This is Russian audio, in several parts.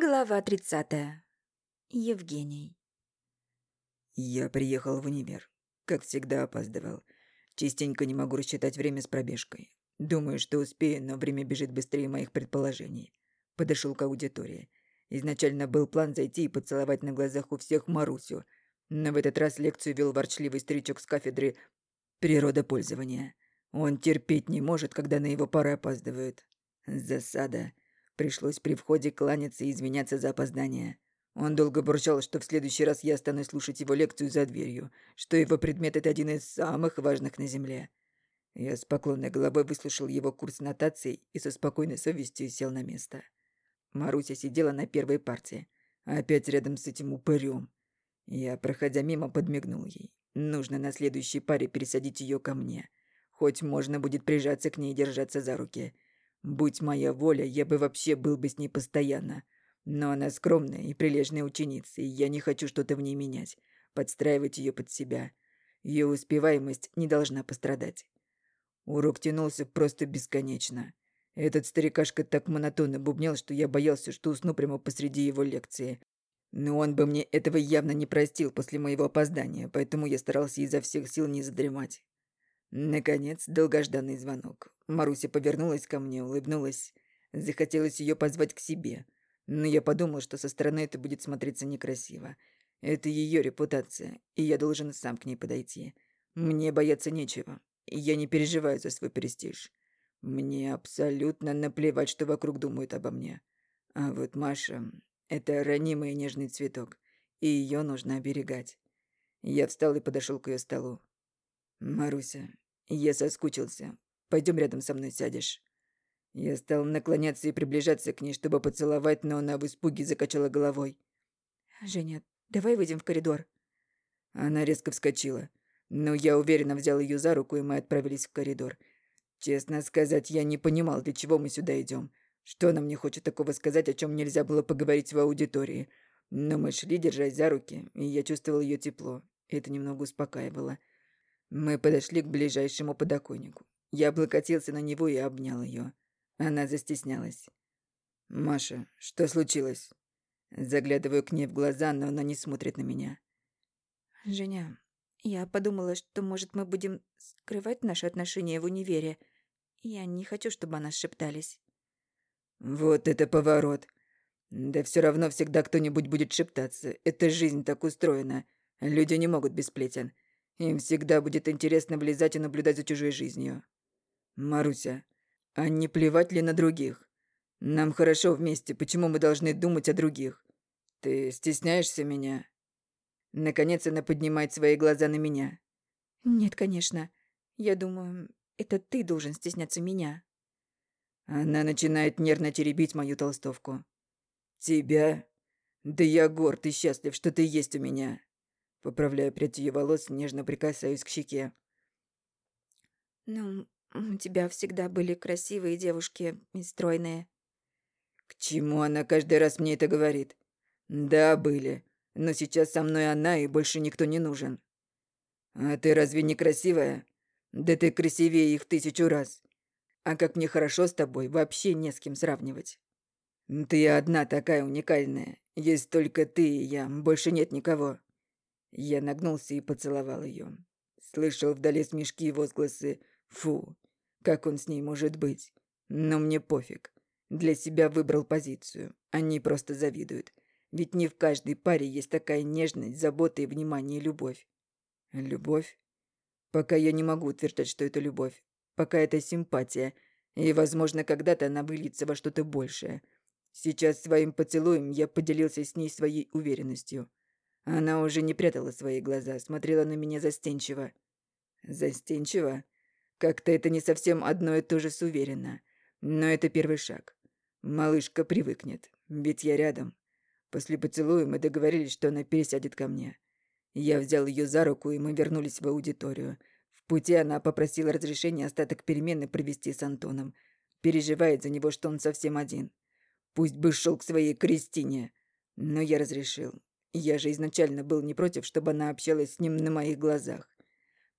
Глава 30. Евгений. Я приехал в универ. Как всегда опаздывал. Частенько не могу рассчитать время с пробежкой. Думаю, что успею, но время бежит быстрее моих предположений. Подошел к аудитории. Изначально был план зайти и поцеловать на глазах у всех Марусю. Но в этот раз лекцию вел ворчливый старичок с кафедры природопользования. Он терпеть не может, когда на его пары опаздывают. Засада. Пришлось при входе кланяться и извиняться за опоздание. Он долго бурчал, что в следующий раз я стану слушать его лекцию за дверью, что его предмет — это один из самых важных на Земле. Я с поклонной головой выслушал его курс нотаций и со спокойной совестью сел на место. Маруся сидела на первой партии, опять рядом с этим упырем. Я, проходя мимо, подмигнул ей. Нужно на следующей паре пересадить ее ко мне. Хоть можно будет прижаться к ней и держаться за руки — Будь моя воля, я бы вообще был бы с ней постоянно. Но она скромная и прилежная ученица, и я не хочу что-то в ней менять, подстраивать ее под себя. Ее успеваемость не должна пострадать. Урок тянулся просто бесконечно. Этот старикашка так монотонно бубнял, что я боялся, что усну прямо посреди его лекции. Но он бы мне этого явно не простил после моего опоздания, поэтому я старался изо всех сил не задремать. Наконец, долгожданный звонок. Маруся повернулась ко мне, улыбнулась. Захотелось ее позвать к себе. Но я подумал, что со стороны это будет смотреться некрасиво. Это ее репутация, и я должен сам к ней подойти. Мне бояться нечего, я не переживаю за свой престиж. Мне абсолютно наплевать, что вокруг думают обо мне. А вот Маша — это ранимый и нежный цветок, и ее нужно оберегать. Я встал и подошел к ее столу. «Маруся, я соскучился. Пойдем рядом со мной сядешь». Я стал наклоняться и приближаться к ней, чтобы поцеловать, но она в испуге закачала головой. «Женя, давай выйдем в коридор». Она резко вскочила. Но я уверенно взял ее за руку, и мы отправились в коридор. Честно сказать, я не понимал, для чего мы сюда идем. Что она мне хочет такого сказать, о чем нельзя было поговорить в аудитории. Но мы шли, держась за руки, и я чувствовал ее тепло. Это немного успокаивало. Мы подошли к ближайшему подоконнику. Я облокотился на него и обнял ее. Она застеснялась. «Маша, что случилось?» Заглядываю к ней в глаза, но она не смотрит на меня. «Женя, я подумала, что, может, мы будем скрывать наши отношения в универе. Я не хочу, чтобы о нас шептались». «Вот это поворот. Да все равно всегда кто-нибудь будет шептаться. Эта жизнь так устроена. Люди не могут без сплетен. Им всегда будет интересно влезать и наблюдать за чужой жизнью. Маруся, а не плевать ли на других? Нам хорошо вместе, почему мы должны думать о других? Ты стесняешься меня? Наконец она поднимает свои глаза на меня. Нет, конечно. Я думаю, это ты должен стесняться меня. Она начинает нервно теребить мою толстовку. Тебя? Да я горд и счастлив, что ты есть у меня. Поправляя прядь ее волос, нежно прикасаюсь к щеке. «Ну, у тебя всегда были красивые девушки и стройные». «К чему она каждый раз мне это говорит?» «Да, были. Но сейчас со мной она, и больше никто не нужен». «А ты разве не красивая? Да ты красивее их в тысячу раз. А как мне хорошо с тобой, вообще не с кем сравнивать. Ты одна такая уникальная. Есть только ты и я, больше нет никого». Я нагнулся и поцеловал ее. Слышал вдали смешки и возгласы «Фу, как он с ней может быть?» Но мне пофиг. Для себя выбрал позицию. Они просто завидуют. Ведь не в каждой паре есть такая нежность, забота и внимание любовь. Любовь? Пока я не могу утверждать, что это любовь. Пока это симпатия. И, возможно, когда-то она выльется во что-то большее. Сейчас своим поцелуем я поделился с ней своей уверенностью. Она уже не прятала свои глаза, смотрела на меня застенчиво. Застенчиво? Как-то это не совсем одно и то же с уверенно. Но это первый шаг. Малышка привыкнет, ведь я рядом. После поцелуя мы договорились, что она пересядет ко мне. Я взял ее за руку, и мы вернулись в аудиторию. В пути она попросила разрешения остаток перемены провести с Антоном. Переживает за него, что он совсем один. Пусть бы шел к своей Кристине. Но я разрешил. Я же изначально был не против, чтобы она общалась с ним на моих глазах.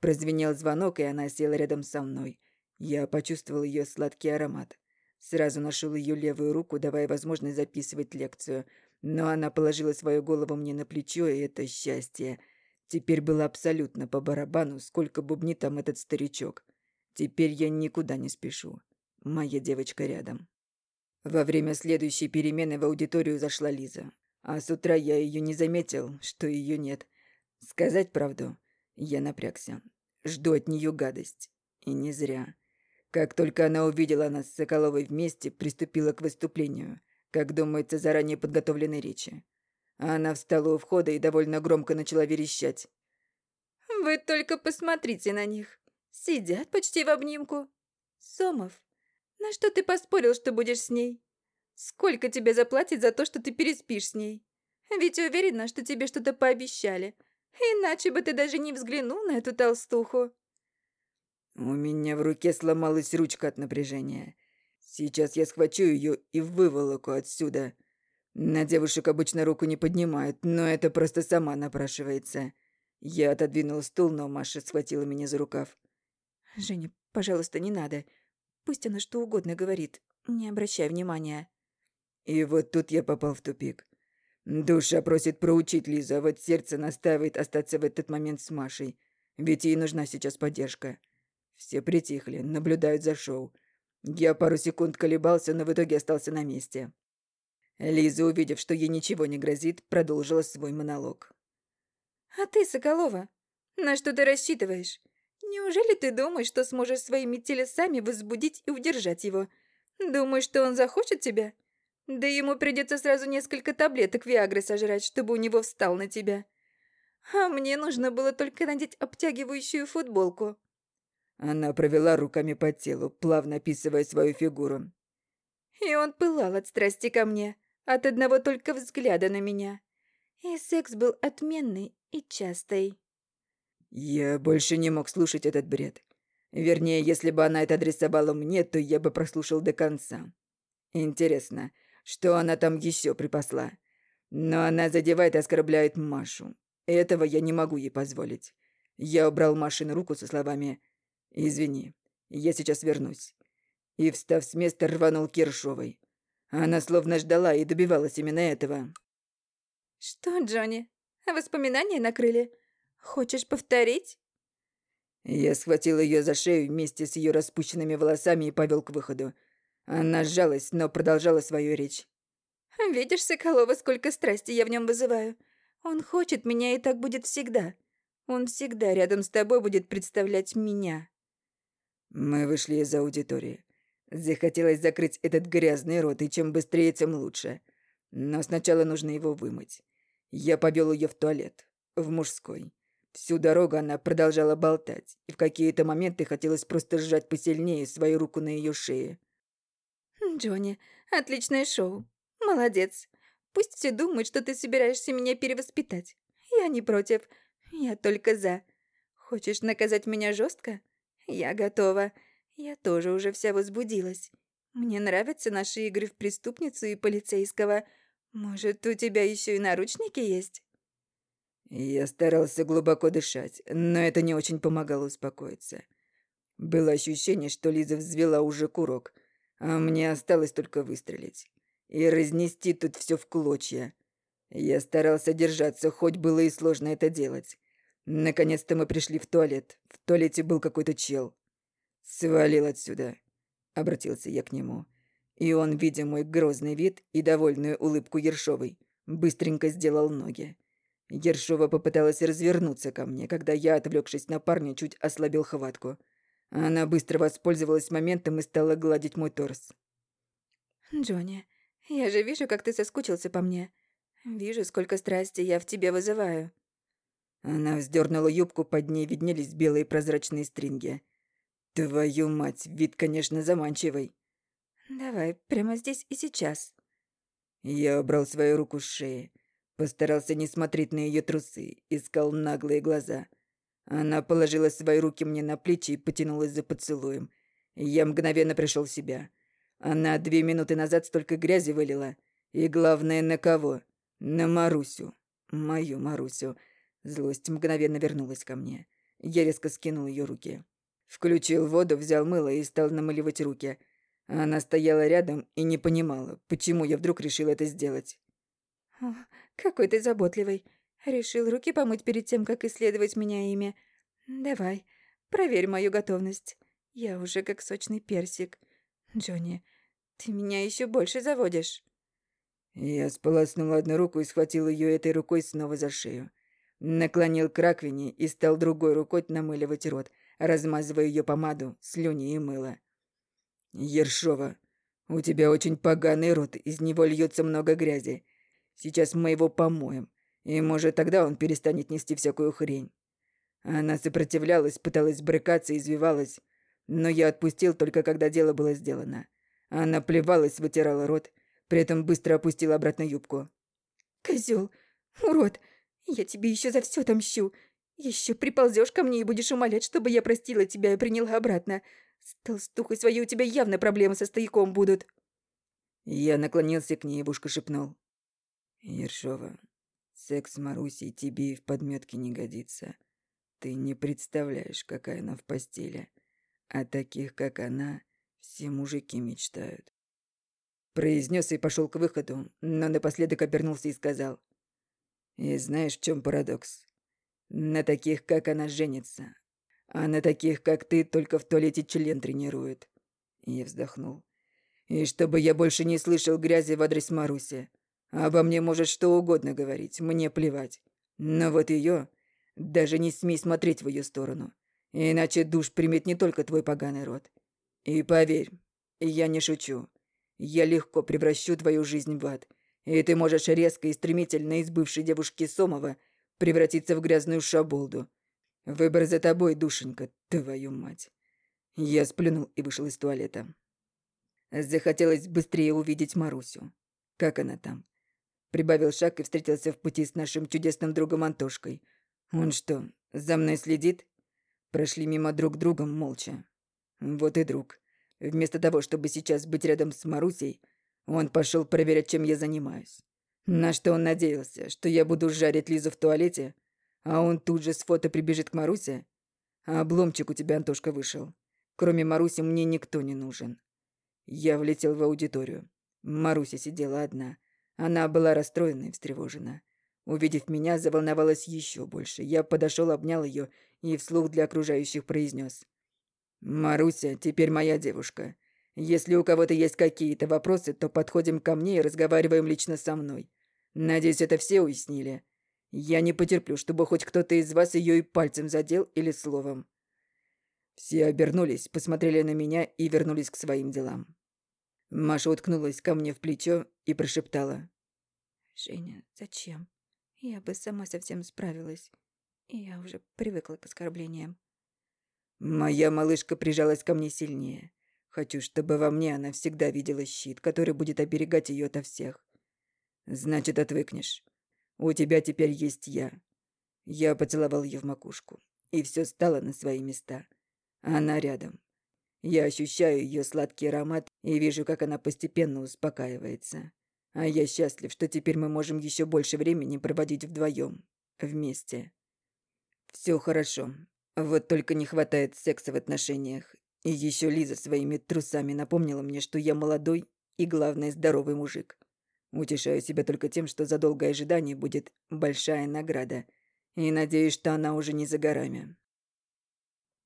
Прозвенел звонок, и она села рядом со мной. Я почувствовал ее сладкий аромат. Сразу нашел ее левую руку, давая возможность записывать лекцию. Но она положила свою голову мне на плечо, и это счастье. Теперь было абсолютно по барабану, сколько бубнит там этот старичок. Теперь я никуда не спешу. Моя девочка рядом. Во время следующей перемены в аудиторию зашла Лиза. А с утра я ее не заметил, что ее нет. Сказать правду, я напрягся. Жду от нее гадость. И не зря. Как только она увидела нас с Соколовой вместе, приступила к выступлению, как думается, заранее подготовленной речи. Она встала у входа и довольно громко начала верещать. «Вы только посмотрите на них. Сидят почти в обнимку. Сомов, на что ты поспорил, что будешь с ней? Сколько тебе заплатить за то, что ты переспишь с ней? Ведь уверена, что тебе что-то пообещали. Иначе бы ты даже не взглянул на эту толстуху». У меня в руке сломалась ручка от напряжения. Сейчас я схвачу ее и выволоку отсюда. На девушек обычно руку не поднимают, но это просто сама напрашивается. Я отодвинул стул, но Маша схватила меня за рукав. «Женя, пожалуйста, не надо. Пусть она что угодно говорит. Не обращай внимания». И вот тут я попал в тупик. Душа просит проучить Лизу, а вот сердце настаивает остаться в этот момент с Машей. Ведь ей нужна сейчас поддержка. Все притихли, наблюдают за шоу. Я пару секунд колебался, но в итоге остался на месте. Лиза, увидев, что ей ничего не грозит, продолжила свой монолог. «А ты, Соколова, на что ты рассчитываешь? Неужели ты думаешь, что сможешь своими телесами возбудить и удержать его? Думаешь, что он захочет тебя? Да ему придется сразу несколько таблеток Виагры сожрать, чтобы у него встал на тебя. А мне нужно было только надеть обтягивающую футболку. Она провела руками по телу, плавно описывая свою фигуру. И он пылал от страсти ко мне, от одного только взгляда на меня. И секс был отменный и частый. Я больше не мог слушать этот бред. Вернее, если бы она это адресовала мне, то я бы прослушал до конца. Интересно, что она там еще припасла? Но она задевает и оскорбляет Машу. Этого я не могу ей позволить. Я убрал Машину руку со словами «Извини, я сейчас вернусь». И, встав с места, рванул Киршовой. Она словно ждала и добивалась именно этого. «Что, Джонни, воспоминания накрыли? Хочешь повторить?» Я схватил ее за шею вместе с ее распущенными волосами и повел к выходу. Она сжалась, но продолжала свою речь. «Видишь, Соколова, сколько страсти я в нем вызываю. Он хочет меня, и так будет всегда. Он всегда рядом с тобой будет представлять меня». Мы вышли из аудитории. Захотелось закрыть этот грязный рот, и чем быстрее, тем лучше. Но сначала нужно его вымыть. Я повел ее в туалет, в мужской. Всю дорогу она продолжала болтать, и в какие-то моменты хотелось просто сжать посильнее свою руку на ее шее. «Джонни, отличное шоу. Молодец. Пусть все думают, что ты собираешься меня перевоспитать. Я не против. Я только за. Хочешь наказать меня жестко? Я готова. Я тоже уже вся возбудилась. Мне нравятся наши игры в преступницу и полицейского. Может, у тебя еще и наручники есть? Я старался глубоко дышать, но это не очень помогало успокоиться. Было ощущение, что Лиза взвела уже курок, а мне осталось только выстрелить и разнести тут все в клочья. Я старался держаться, хоть было и сложно это делать. Наконец-то мы пришли в туалет. В туалете был какой-то чел. «Свалил отсюда», — обратился я к нему. И он, видя мой грозный вид и довольную улыбку Ершовой, быстренько сделал ноги. Ершова попыталась развернуться ко мне, когда я, отвлекшись на парня, чуть ослабил хватку. Она быстро воспользовалась моментом и стала гладить мой торс. «Джонни, я же вижу, как ты соскучился по мне. Вижу, сколько страсти я в тебе вызываю». Она вздернула юбку, под ней виднелись белые прозрачные стринги. Твою мать, вид, конечно, заманчивый. Давай, прямо здесь и сейчас. Я убрал свою руку с шеи. Постарался не смотреть на ее трусы, искал наглые глаза. Она положила свои руки мне на плечи и потянулась за поцелуем. Я мгновенно пришел в себя. Она две минуты назад столько грязи вылила. И главное, на кого? На Марусю. Мою Марусю. Злость мгновенно вернулась ко мне. Я резко скинул ее руки. Включил воду, взял мыло и стал намыливать руки. Она стояла рядом и не понимала, почему я вдруг решил это сделать. Какой ты заботливый. Решил руки помыть перед тем, как исследовать меня ими. Давай, проверь мою готовность. Я уже как сочный персик. Джонни, ты меня еще больше заводишь. Я сполоснул одну руку и схватил ее этой рукой снова за шею. Наклонил к раковине и стал другой рукой намыливать рот, размазывая ее помаду, слюни и мыло. «Ершова, у тебя очень поганый рот, из него льется много грязи. Сейчас мы его помоем, и, может, тогда он перестанет нести всякую хрень». Она сопротивлялась, пыталась брыкаться, извивалась, но я отпустил только когда дело было сделано. Она плевалась, вытирала рот, при этом быстро опустила обратно юбку. Козел, урод, я тебе еще за все отомщу. Еще приползешь ко мне и будешь умолять, чтобы я простила тебя и приняла обратно. С толстухой своей у тебя явно проблемы со стояком будут». Я наклонился к ней и в ушко шепнул. «Ершова, секс с Марусей тебе и в подметке не годится. Ты не представляешь, какая она в постели. А таких, как она, все мужики мечтают». Произнес и пошел к выходу, но напоследок обернулся и сказал. «И знаешь, в чем парадокс? На таких, как она, женится, а на таких, как ты, только в туалете член тренирует. Я вздохнул. И чтобы я больше не слышал грязи в адрес Маруси. Обо мне может что угодно говорить, мне плевать. Но вот ее даже не смей смотреть в ее сторону. Иначе душ примет не только твой поганый рот. И поверь, я не шучу. Я легко превращу твою жизнь в ад. И ты можешь резко и стремительно из бывшей девушки Сомова превратиться в грязную шаболду, Выбор за тобой, душенька, твою мать. Я сплюнул и вышел из туалета. Захотелось быстрее увидеть Марусю. Как она там? Прибавил шаг и встретился в пути с нашим чудесным другом Антошкой. Он что, за мной следит? Прошли мимо друг другом молча. Вот и друг. Вместо того, чтобы сейчас быть рядом с Марусей, он пошел проверять, чем я занимаюсь. На что он надеялся, что я буду жарить Лизу в туалете, а он тут же с фото прибежит к Марусе? А обломчик у тебя, Антошка, вышел. Кроме Маруси мне никто не нужен. Я влетел в аудиторию. Маруся сидела одна. Она была расстроена и встревожена. Увидев меня, заволновалась еще больше. Я подошел, обнял ее и вслух для окружающих произнес. «Маруся, теперь моя девушка. Если у кого-то есть какие-то вопросы, то подходим ко мне и разговариваем лично со мной. Надеюсь, это все уяснили. Я не потерплю, чтобы хоть кто-то из вас ее и пальцем задел или словом. Все обернулись, посмотрели на меня и вернулись к своим делам. Маша уткнулась ко мне в плечо и прошептала. «Женя, зачем? Я бы сама совсем справилась. Я уже привыкла к оскорблениям». Моя малышка прижалась ко мне сильнее. Хочу, чтобы во мне она всегда видела щит, который будет оберегать ее ото всех. Значит, отвыкнешь. У тебя теперь есть я». Я поцеловал ее в макушку, и все стало на свои места. Она рядом. Я ощущаю ее сладкий аромат и вижу, как она постепенно успокаивается. А я счастлив, что теперь мы можем еще больше времени проводить вдвоем, вместе. Все хорошо. Вот только не хватает секса в отношениях. И еще Лиза своими трусами напомнила мне, что я молодой и, главное, здоровый мужик. Утешаю себя только тем, что за долгое ожидание будет большая награда. И надеюсь, что она уже не за горами.